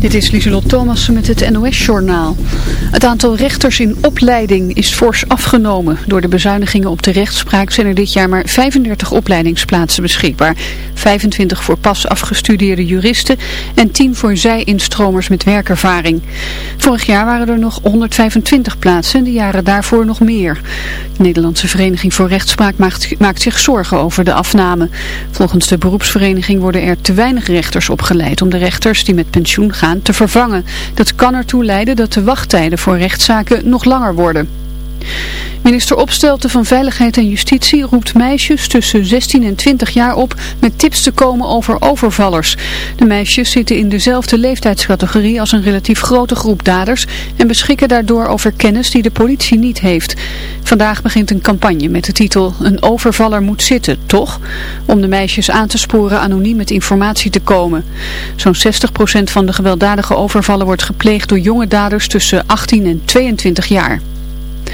Dit is Lieselot Thomassen met het NOS-journaal. Het aantal rechters in opleiding is fors afgenomen. Door de bezuinigingen op de rechtspraak zijn er dit jaar maar 35 opleidingsplaatsen beschikbaar. 25 voor pas afgestudeerde juristen en 10 voor zij-instromers met werkervaring. Vorig jaar waren er nog 125 plaatsen en de jaren daarvoor nog meer. De Nederlandse Vereniging voor Rechtspraak maakt, maakt zich zorgen over de afname. Volgens de beroepsvereniging worden er te weinig rechters opgeleid om de rechters die met pensioen gaan te vervangen. Dat kan ertoe leiden dat de wachttijden voor rechtszaken nog langer worden. Minister Opstelten van Veiligheid en Justitie roept meisjes tussen 16 en 20 jaar op met tips te komen over overvallers. De meisjes zitten in dezelfde leeftijdscategorie als een relatief grote groep daders en beschikken daardoor over kennis die de politie niet heeft. Vandaag begint een campagne met de titel Een overvaller moet zitten, toch? Om de meisjes aan te sporen anoniem met informatie te komen. Zo'n 60% van de gewelddadige overvallen wordt gepleegd door jonge daders tussen 18 en 22 jaar.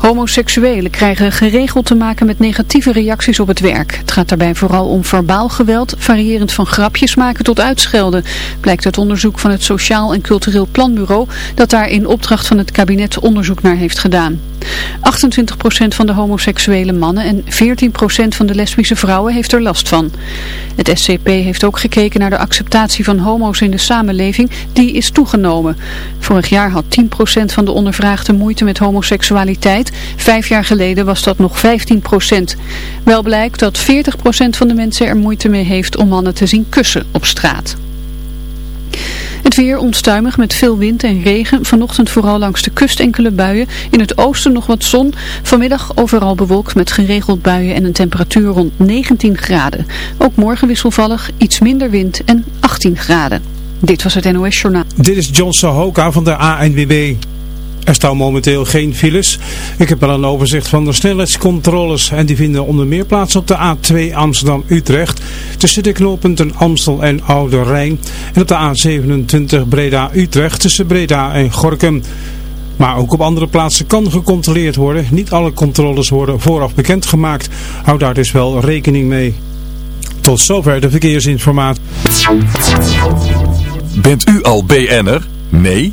Homoseksuelen krijgen geregeld te maken met negatieve reacties op het werk. Het gaat daarbij vooral om verbaal geweld, variërend van grapjes maken tot uitschelden. Blijkt uit onderzoek van het Sociaal en Cultureel Planbureau dat daar in opdracht van het kabinet onderzoek naar heeft gedaan. 28% van de homoseksuele mannen en 14% van de lesbische vrouwen heeft er last van. Het SCP heeft ook gekeken naar de acceptatie van homo's in de samenleving. Die is toegenomen. Vorig jaar had 10% van de ondervraagden moeite met homoseksualiteit. Vijf jaar geleden was dat nog 15%. Wel blijkt dat 40% van de mensen er moeite mee heeft om mannen te zien kussen op straat. Het weer onstuimig met veel wind en regen. Vanochtend vooral langs de kust enkele buien. In het oosten nog wat zon. Vanmiddag overal bewolkt met geregeld buien en een temperatuur rond 19 graden. Ook morgen wisselvallig, iets minder wind en 18 graden. Dit was het NOS Journaal. Dit is John Sahoka van de ANWB. Er staan momenteel geen files. Ik heb wel een overzicht van de snelheidscontroles en die vinden onder meer plaats op de A2 Amsterdam-Utrecht tussen de knooppunten Amstel en Oude Rijn en op de A27 Breda-Utrecht tussen Breda en Gorkum. Maar ook op andere plaatsen kan gecontroleerd worden. Niet alle controles worden vooraf bekendgemaakt. Hou daar dus wel rekening mee. Tot zover de verkeersinformatie. Bent u al BN'er? Nee?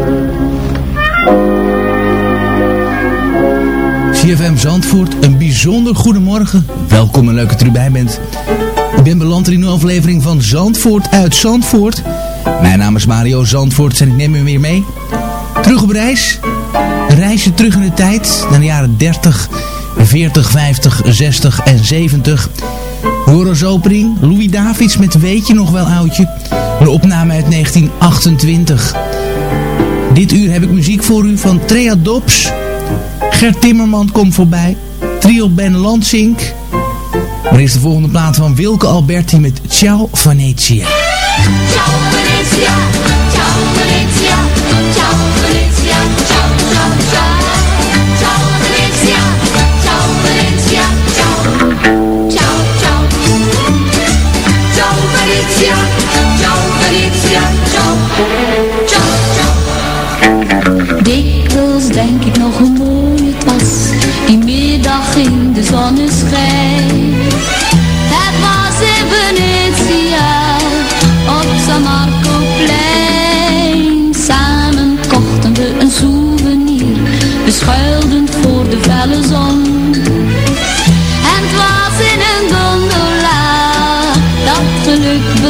CFM Zandvoort, een bijzonder goedemorgen. Welkom en leuk dat u erbij bent. Ik ben beland in een aflevering van Zandvoort uit Zandvoort. Mijn naam is Mario Zandvoort en ik neem u weer mee. Terug op reis. Reisje terug in de tijd naar de jaren 30, 40, 50, 60 en 70. Hoor als opening Louis Davids met Weet je nog wel oudje? Een opname uit 1928. Dit uur heb ik muziek voor u van Trea Dobbs... Gert Timmerman komt voorbij. Trio Ben Lansink. Maar eerst de volgende plaat van Wilke Alberti met Ciao Venezia. Ciao Venezia, ciao Venezia, ciao Venezia, ciao ciao ciao. Ciao Venezia, ciao Venezia, ciao. Ciao ciao. Ciao Venezia, ciao Venezia, ciao. Ciao ciao. Dikwijls denk ik nog hoe in de zonneschijn. Het was in Venetia Op San Marco plein. Samen kochten we een souvenir Beschuilden voor de felle zon. En het was in een gondola Dat geluk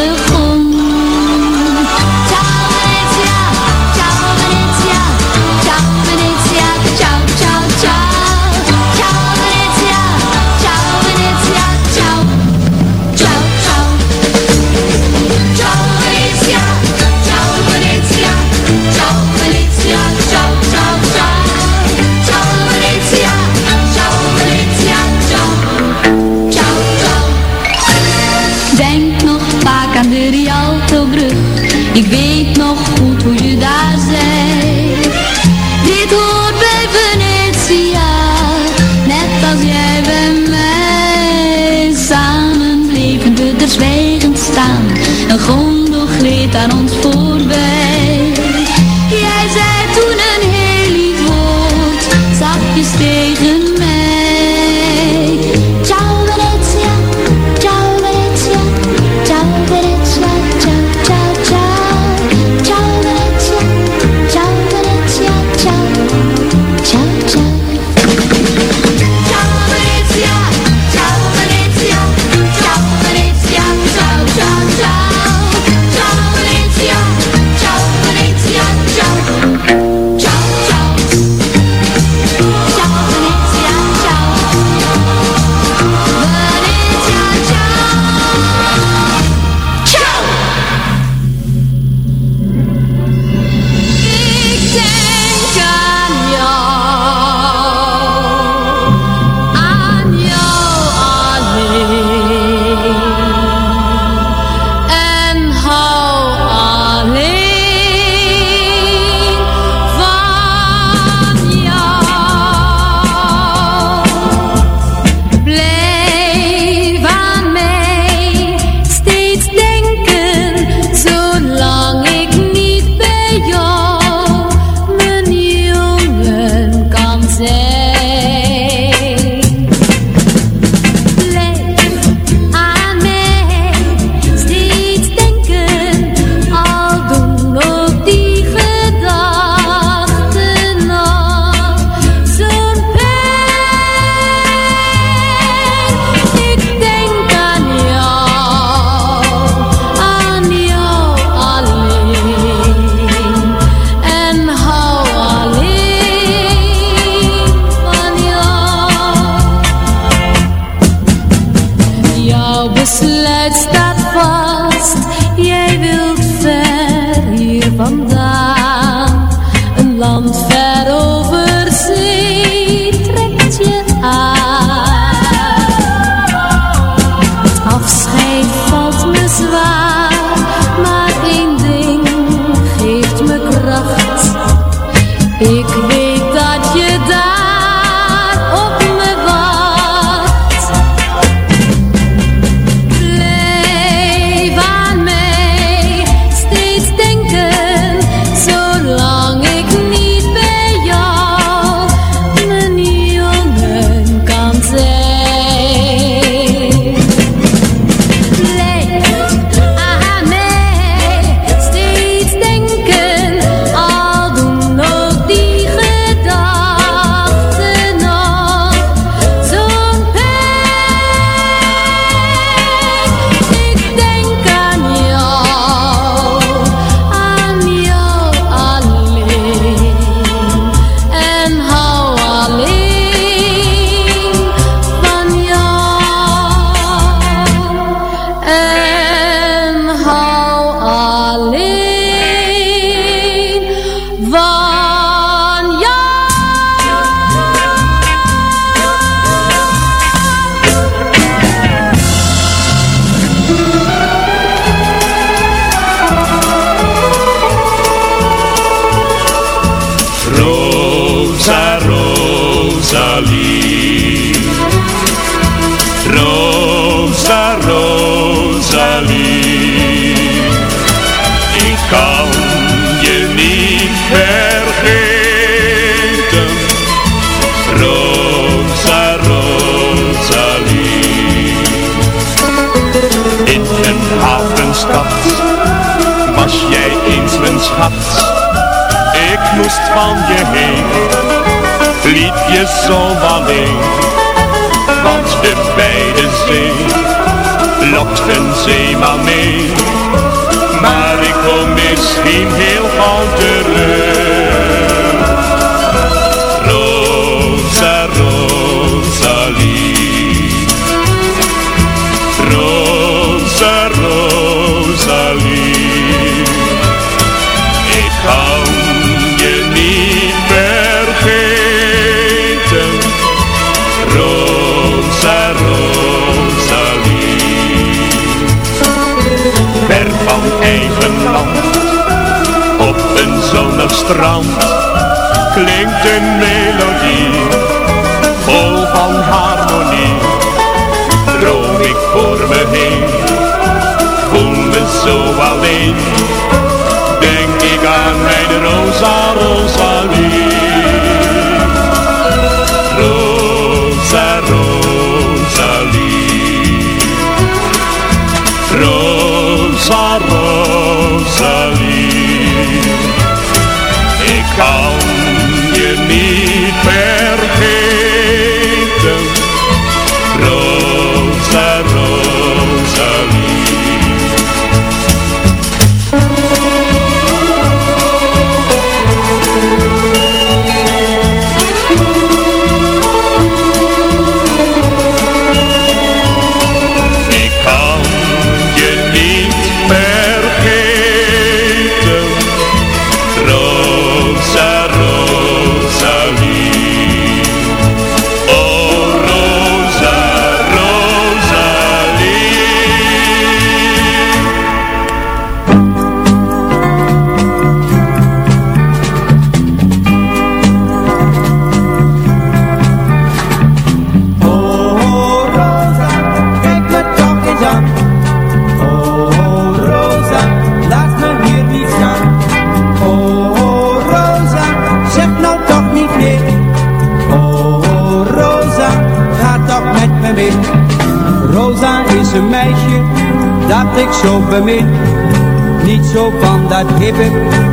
Niet zo van dat hip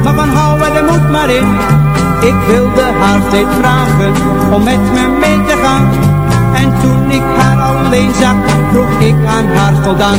maar van hou we de moed maar in. Ik wilde haar steeds vragen om met me mee te gaan. En toen ik haar alleen zag, vroeg ik aan haar voldaan.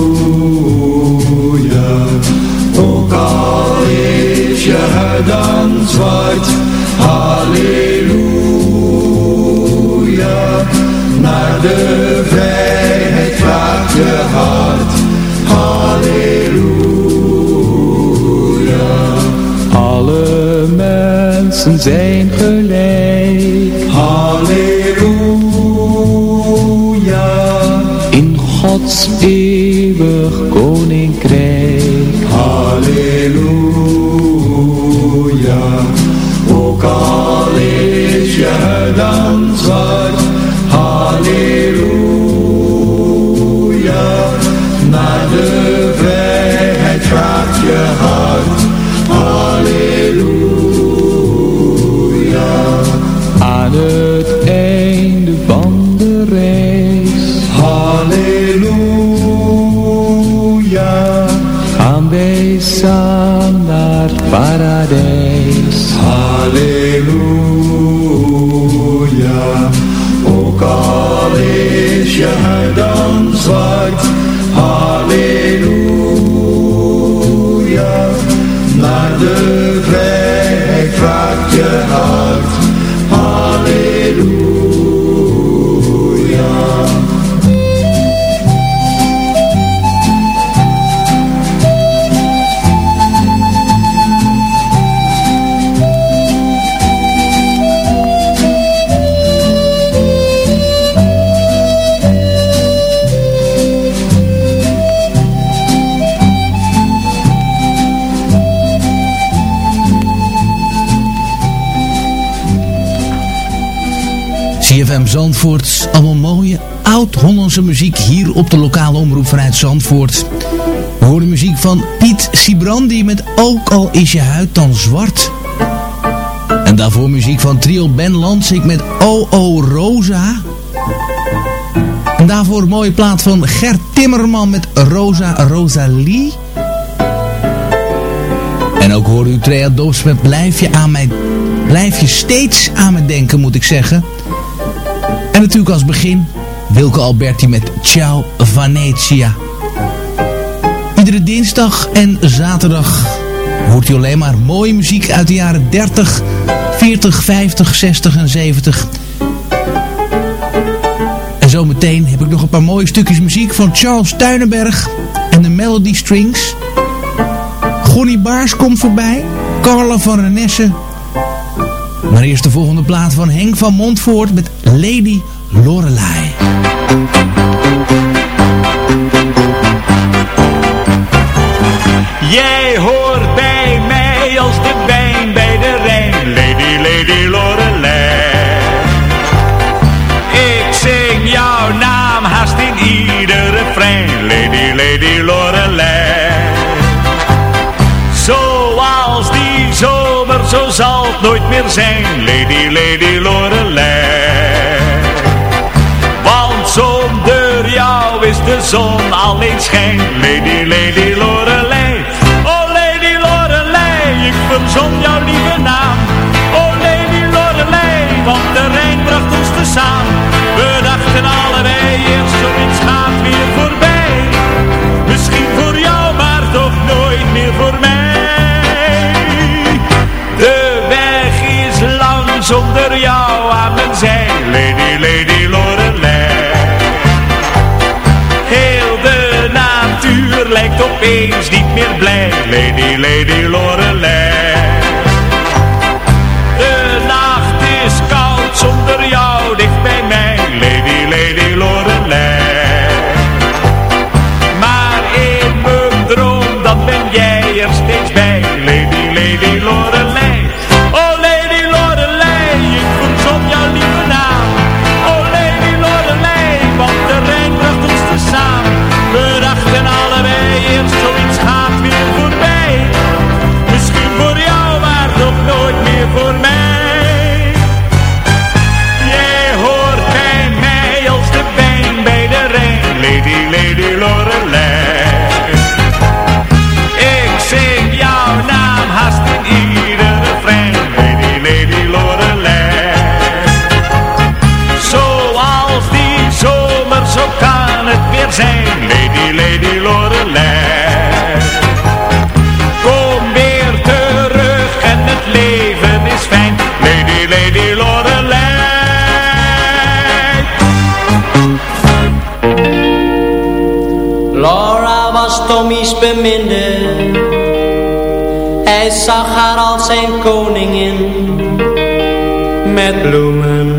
de vrijheid van je hart. Halleluja. Alle mensen zijn gelijk. Halleluja. In Gods eeuwig koning. Muziek hier op de lokale omroep vanuit Zandvoort. We horen muziek van Piet Sibrandi met Ook al is je huid dan zwart. En daarvoor muziek van trio Ben Lansik met O.O. Rosa. En daarvoor een mooie plaat van Gert Timmerman met Rosa Rosalie. En ook hoor u Trea Dobbs met Blijf je, aan mij, blijf je steeds aan me denken moet ik zeggen. En natuurlijk als begin Wilke Alberti met Ciao Venezia. Iedere dinsdag en zaterdag hoort u alleen maar mooie muziek uit de jaren 30, 40, 50, 60 en 70. En zometeen heb ik nog een paar mooie stukjes muziek van Charles Tuinenberg en de Melody Strings. Gonnie Baars komt voorbij, Carla van Renesse. Maar eerst de volgende plaat van Henk van Montvoort met Lady Lorelei. Jij hoort bij mij als de wijn bij de Rijn, Lady, Lady Lorelei. Ik zing jouw naam haast in ieder refrein, Lady, Lady Lorelei. Zoals die zomer, zo zal het nooit meer zijn, Lady, Lady Lorelei. De zon alleen schijn, Lady, Lady Lorelei. Oh Lady Lorelei, ik verzon jouw lieve naam. Oh Lady Lorelei, want de Rijn bracht ons te samen. Opeens niet meer blij, Lady, Lady Lorelei. Lorelei. Kom weer terug en het leven is fijn, Lady, Lady Lorelei. Laura was Tommy's beminde. Hij zag haar als zijn koningin. Met bloemen,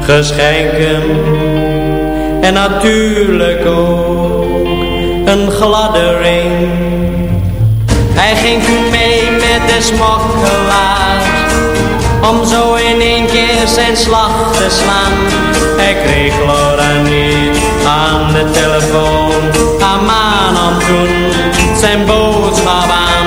geschenken en natuurlijk ook een gladde ring. Hij ging toen mee met de smokkelaar om zo in één keer zijn slag te slaan. Hij kreeg Laura niet aan de telefoon, haar man toen zijn boodschap aan.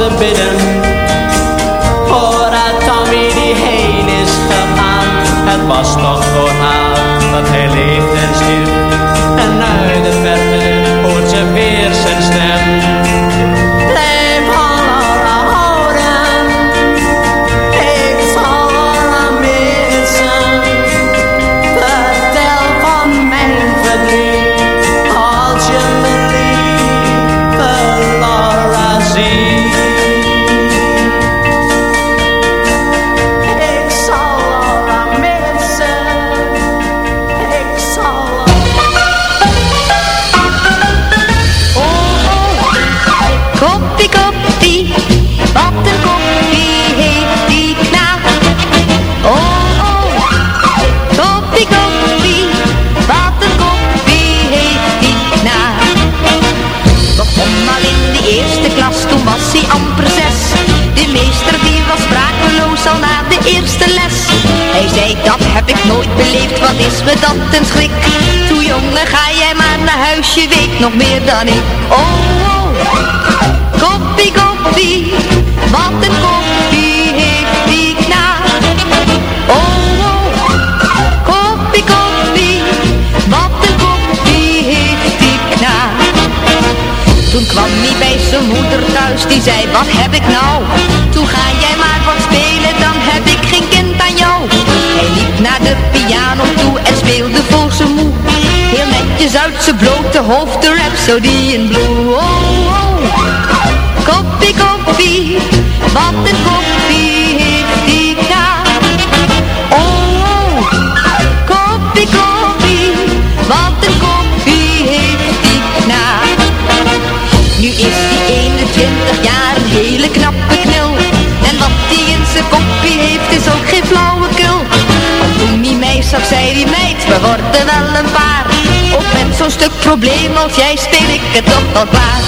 ze bidden. Voordat Tommy die heen is gegaan, het was nog voor haar dat hij leefde. Hij zei, dat heb ik nooit beleefd, wat is me dat een schrik. Toen jongen, ga jij maar naar huis, je weet nog meer dan ik. Oh, oh. koppie, koppie, wat een koppie heeft die knaap. Oh, oh, koppie, koppie, wat een koppie heeft die knaap. Toen kwam hij bij zijn moeder thuis, die zei, wat heb ik nou? Toen ga jij liep naar de piano toe en speelde voor zijn moe. Heel netjes uit zijn blote hoofd de Rhapsody in Blue. Oh. Toen zei die meid, we worden wel een paar. Op met zo'n stuk probleem als jij speel ik het toch al klaar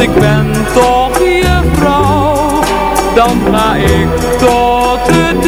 ik ben toch je vrouw. Dan ga ik tot het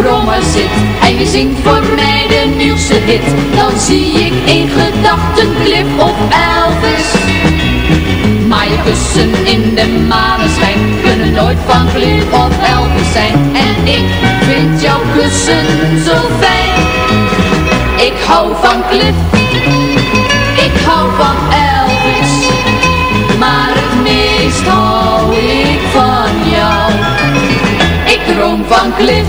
brommer zit en je zingt voor mij de nieuwste hit, dan zie ik in gedachten Cliff of Elvis. Maar je kussen in de maneschijn kunnen nooit van Cliff of Elvis zijn. En ik vind jouw kussen zo fijn. Ik hou van Cliff, ik hou van Elvis, maar het meest hou ik van jou. Ik droom van Cliff,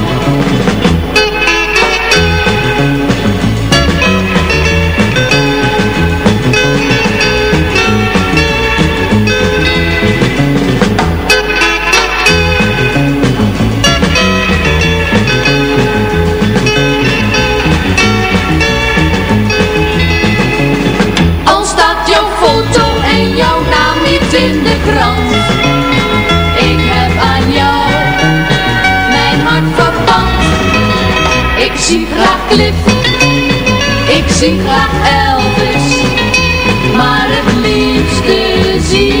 Zie graag Cliff, ik zie graag Elvis, maar het liefste zie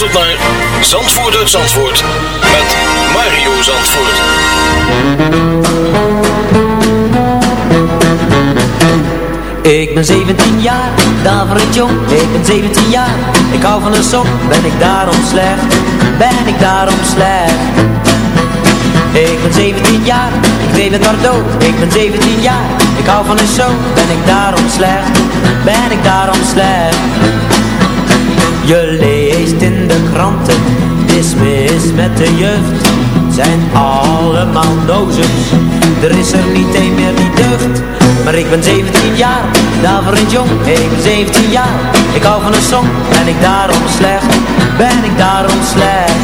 naar Zandvoort Zandvoort met Mario Zandvoort. Ik ben 17 jaar, daverend jong, ik ben 17 jaar Ik hou van een sok, ben ik daarom slecht, ben ik daarom slecht? Ik ben 17 jaar, ik weet het maar dood. Ik ben 17 jaar, ik hou van een show, ben ik daarom slecht, ben ik daarom slecht Je leest in de kranten, het is mis met de jeugd. Zijn allemaal dozens, er is er niet een meer die deugt maar ik ben 17 jaar, daverend jong, ik ben 17 jaar Ik hou van een song, ben ik daarom slecht, ben ik daarom slecht?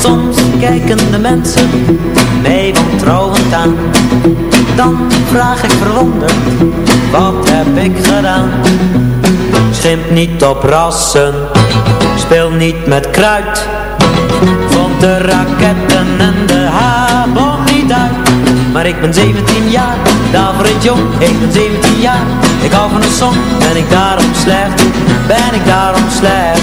Soms kijken de mensen mij wantrouwend aan Dan vraag ik verwonderd, wat heb ik gedaan? Schimp niet op rassen, speel niet met kruid. Vond de raketten en de habon niet uit. Maar ik ben 17 jaar, daverend jong Ik ben 17 jaar, ik hou van een song. Ben ik daarom slecht, ben ik daarom slecht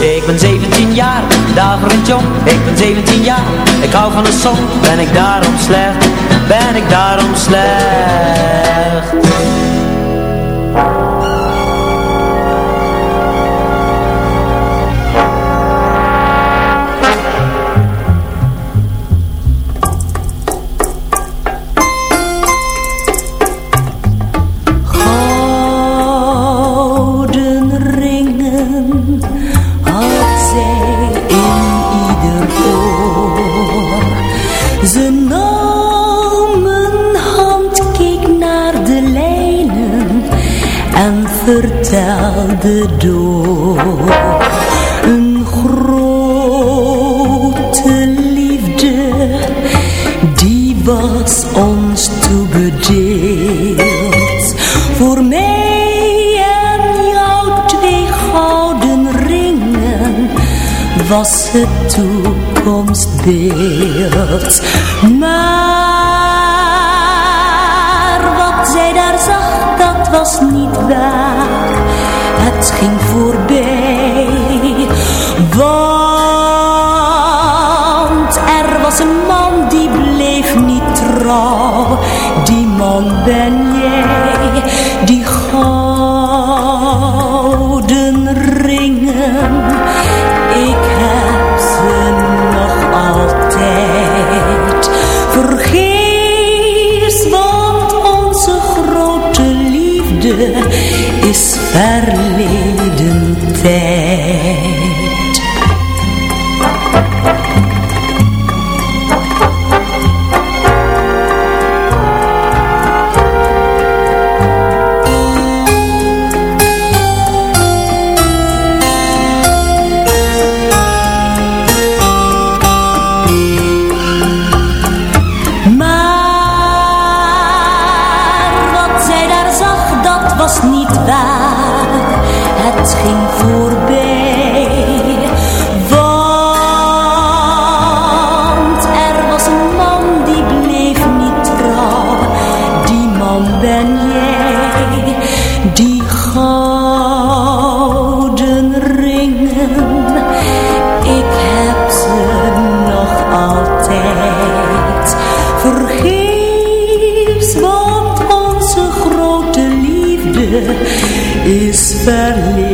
Ik ben 17 jaar, daverend jong. Ik ben 17 jaar, ik hou van een zon. Ben ik daarom slecht, ben ik daarom slecht? vertelde door een grote liefde die was ons toebedeeld. Voor mij en jouw twee gouden ringen was het toekomstbeeld. was niet waar, het ging voorbij. Want er was een man die bleef niet trouw, die man ben jij, die gaf. verleden tijd. sadly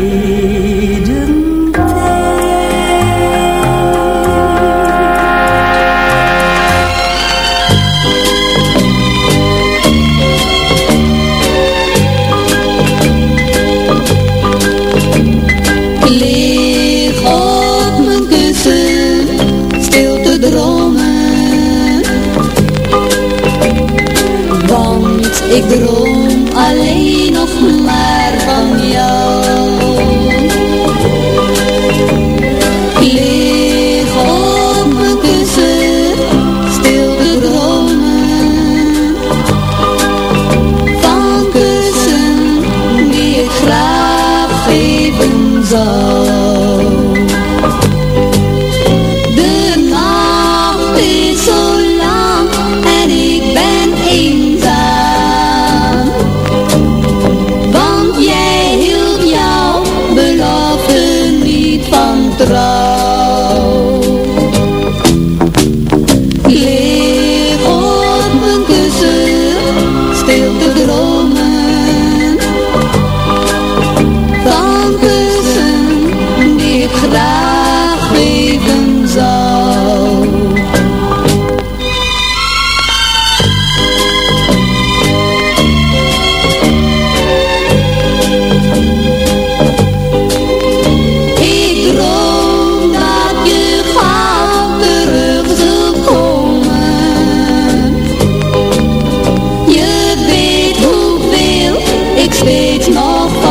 weet nog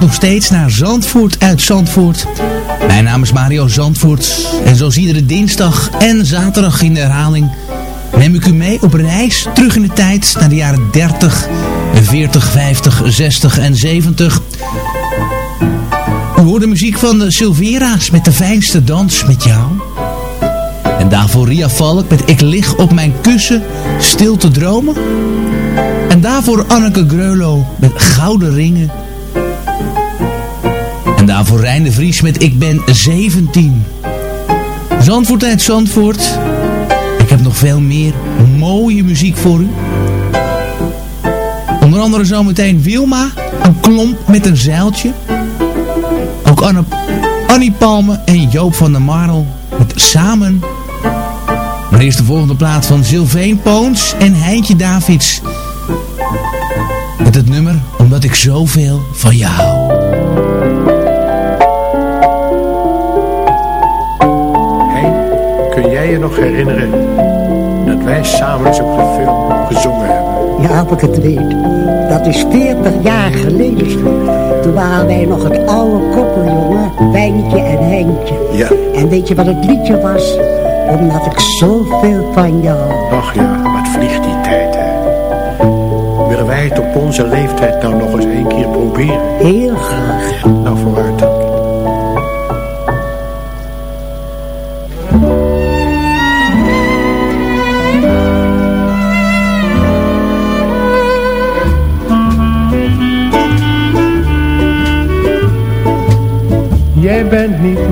nog steeds naar Zandvoort uit Zandvoort. Mijn naam is Mario Zandvoort en zoals iedere dinsdag en zaterdag in de herhaling neem ik u mee op reis terug in de tijd naar de jaren 30, 40, 50, 60 en 70. U hoort de muziek van de Silvera's met de fijnste dans met jou. En daarvoor Ria Valk met Ik lig op mijn kussen stil te dromen. En daarvoor Anneke Greulow met Gouden Ringen. En daarvoor Rijn de Vries met Ik ben 17. Zandvoort uit Zandvoort. Ik heb nog veel meer mooie muziek voor u. Onder andere zometeen Wilma, een klomp met een zeiltje. Ook Anne, Annie Palme en Joop van der Marel met Samen. Maar eerst de volgende plaat van Sylveen Poons en Heintje Davids. Met het nummer Omdat ik zoveel van je hou. Jij je nog herinneren dat wij samen eens op de film gezongen hebben? Ja, ik het weet. Dat is 40 jaar geleden. Toen waren wij nog het oude koppel, jongen. Wijntje en Heintje. Ja. En weet je wat het liedje was? Omdat ik zoveel van jou. Ach ja, wat vliegt die tijd, hè? Willen wij het op onze leeftijd nou nog eens één keer proberen? Heel graag. Nou, vooruit dan.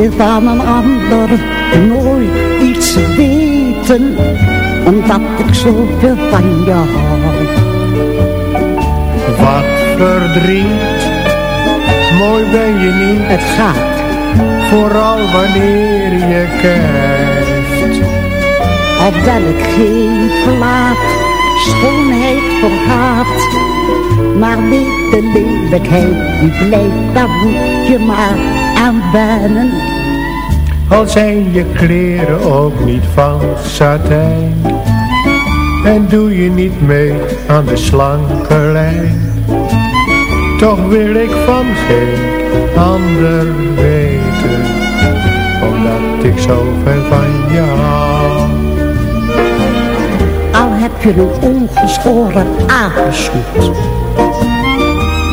Wil van een ander nooit iets weten, omdat ik zoveel van jou hou. Wat verdriet, mooi ben je niet. Het gaat. Vooral wanneer je kijkt. Opdat ik geen plaat, schoonheid vergaat. Maar weet de lelijkheid die blijft, daar moet je maar aan wennen. Al zijn je kleren ook niet van satijn. En doe je niet mee aan de slanke lijn. Toch wil ik van geen ander weten Omdat ik zo ver van je hou. Al heb je een ongeschoren aangesnoet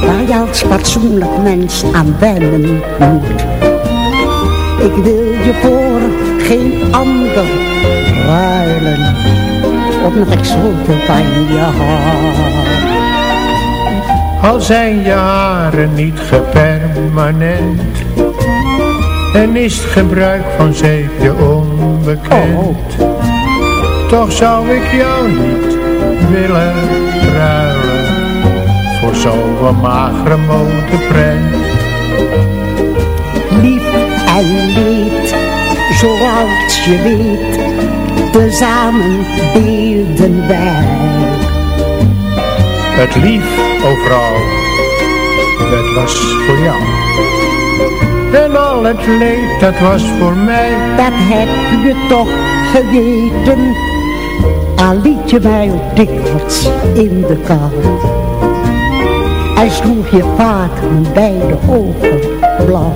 Waar je als fatsoenlijk mens aan wennen moet Ik wil je voor geen ander ruilen Omdat ik zoveel van je hou Al zijn je haren niet gepermanent En is het gebruik van zeep je onbekend Toch zou ik jou niet willen ruilen Voor zo'n magere motorprent en leed, zoals je weet Tezamen beelden wij Het lief overal, dat was voor jou. En al het leed, dat was voor mij. Dat heb je toch geweten Al liet je mij ook dikwijls in de kou En sloeg je vaak mijn beide ogen blauw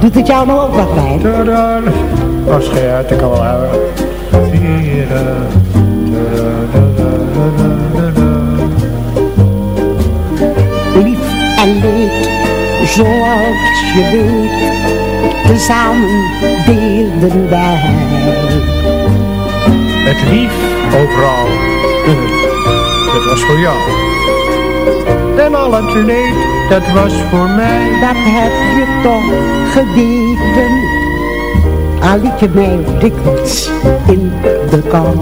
Doet het jou nou ook wat bij? Tada. Als je ik kan wel houden. Lief en leed, zoals je weet, tezamen deelden wij. Het lief overal, dat was voor jou. En al het leed, dat was voor mij. Dat heb je toch geweten, al liet je mij dikwijls in de kou.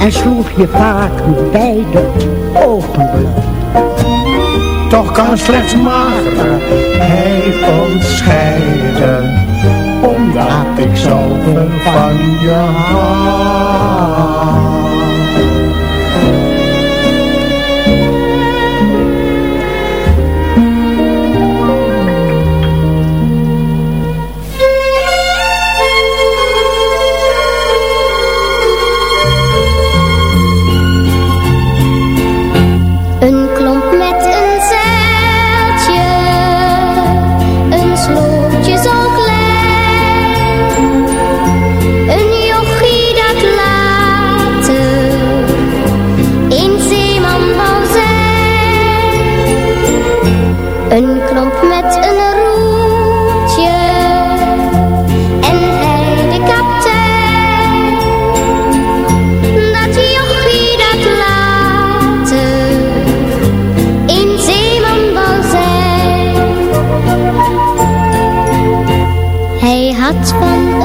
En sloeg je vaak beide ogen. Toch kan slechts magere hij ons scheiden, omdat ik zoveel van je hou. Hij had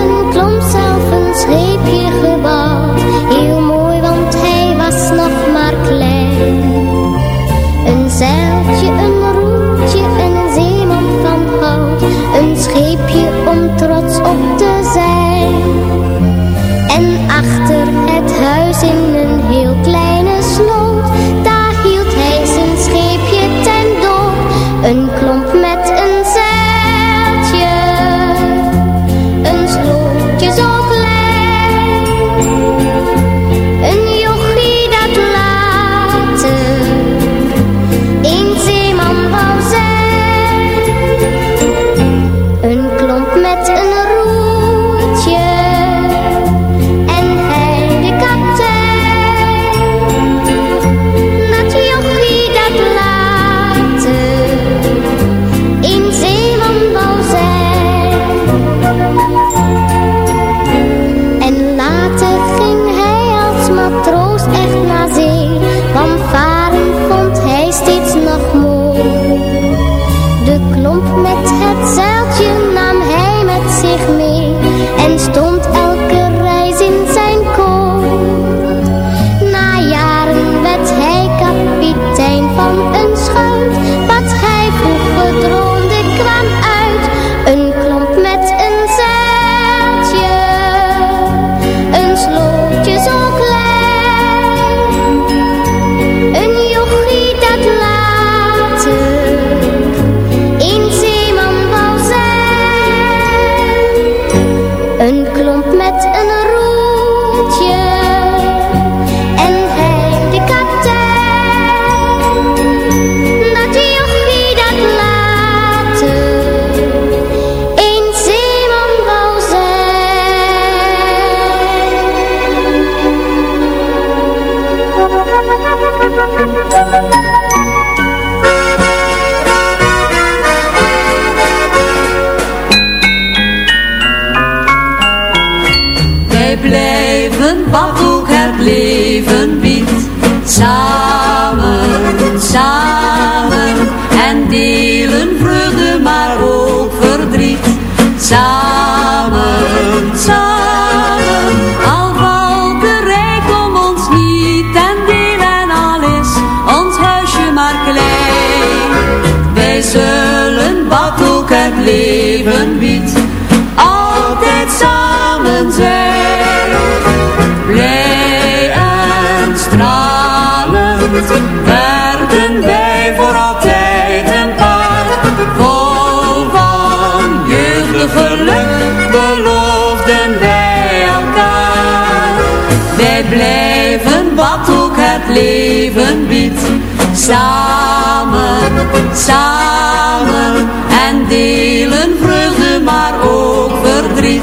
Samen en delen vreugde, maar ook verdriet.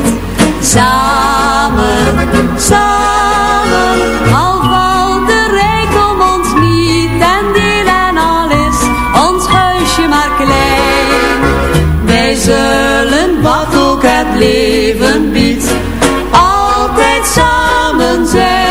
Samen, samen, al valt de rijkdom ons niet. En deel en al is ons huisje maar klein. Wij zullen wat ook het leven biedt, altijd samen zijn.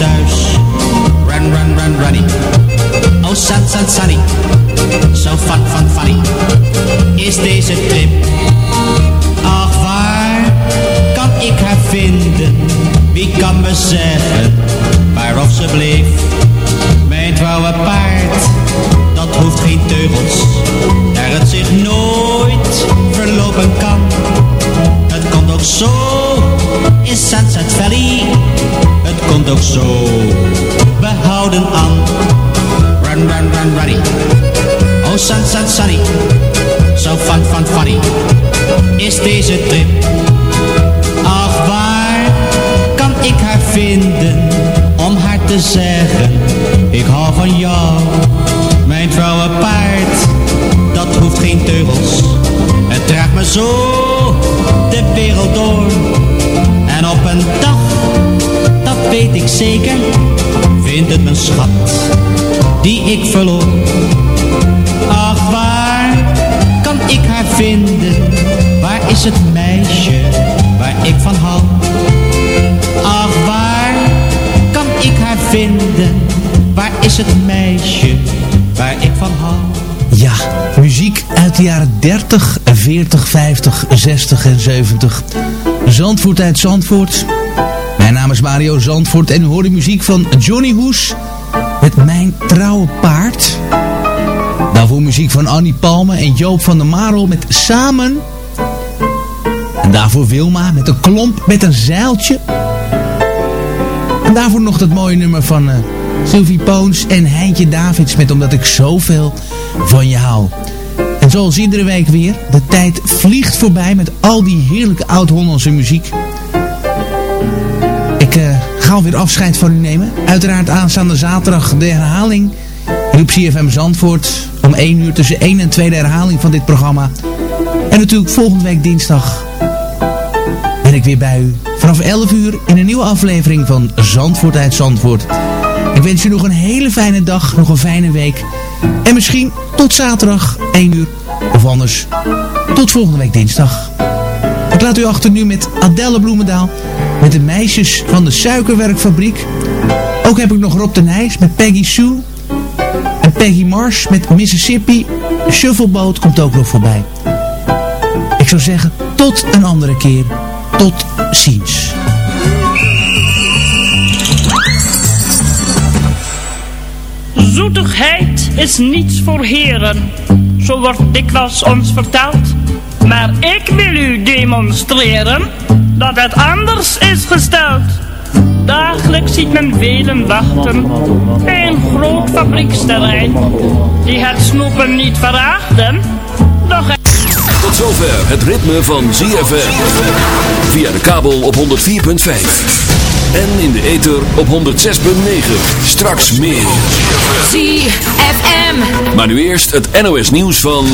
eens. Run, run, run, runny. Oh, sun, sun, sunny. So fun, fun, funny. Is this deze talk show. zeker, vind het mijn schat, die ik verloor. Ach, waar kan ik haar vinden? Waar is het meisje waar ik van hou? Ach, waar kan ik haar vinden? Waar is het meisje waar ik van hou? Ja, muziek uit de jaren 30, 40, 50, 60 en 70. Zandvoort uit Zandvoort. Mijn naam is Mario Zandvoort en u hoort de muziek van Johnny Hoes met Mijn Trouwe Paard. Daarvoor muziek van Annie Palme en Joop van der Marel met Samen. En daarvoor Wilma met een klomp met een zeiltje. En daarvoor nog dat mooie nummer van uh, Sylvie Poons en Heintje Davids met Omdat ik zoveel van je hou. En zoals iedere week weer, de tijd vliegt voorbij met al die heerlijke oud-Hollandse muziek. Ik uh, ga alweer afscheid van u nemen. Uiteraard aanstaande zaterdag de herhaling hier op CFM Zandvoort. Om 1 uur tussen 1 en 2 de herhaling van dit programma. En natuurlijk volgende week dinsdag ben ik weer bij u. Vanaf 11 uur in een nieuwe aflevering van Zandvoort uit Zandvoort. Ik wens u nog een hele fijne dag, nog een fijne week. En misschien tot zaterdag 1 uur. Of anders tot volgende week dinsdag. Ik laat u achter nu met Adelle Bloemendaal. Met de meisjes van de suikerwerkfabriek. Ook heb ik nog Rob de Nijs met Peggy Sue. En Peggy Marsh met Mississippi. Shuffleboat komt ook nog voorbij. Ik zou zeggen, tot een andere keer. Tot ziens. Zoetigheid is niets voor heren, zo wordt dikwijls ons verteld. Maar ik wil u demonstreren dat het anders is gesteld. Dagelijks ziet men velen wachten bij een groot fabrieksterrein. Die het snoepen niet verachten, doch... Tot zover het ritme van ZFM. Via de kabel op 104.5. En in de ether op 106.9. Straks meer. ZFM. Maar nu eerst het NOS nieuws van...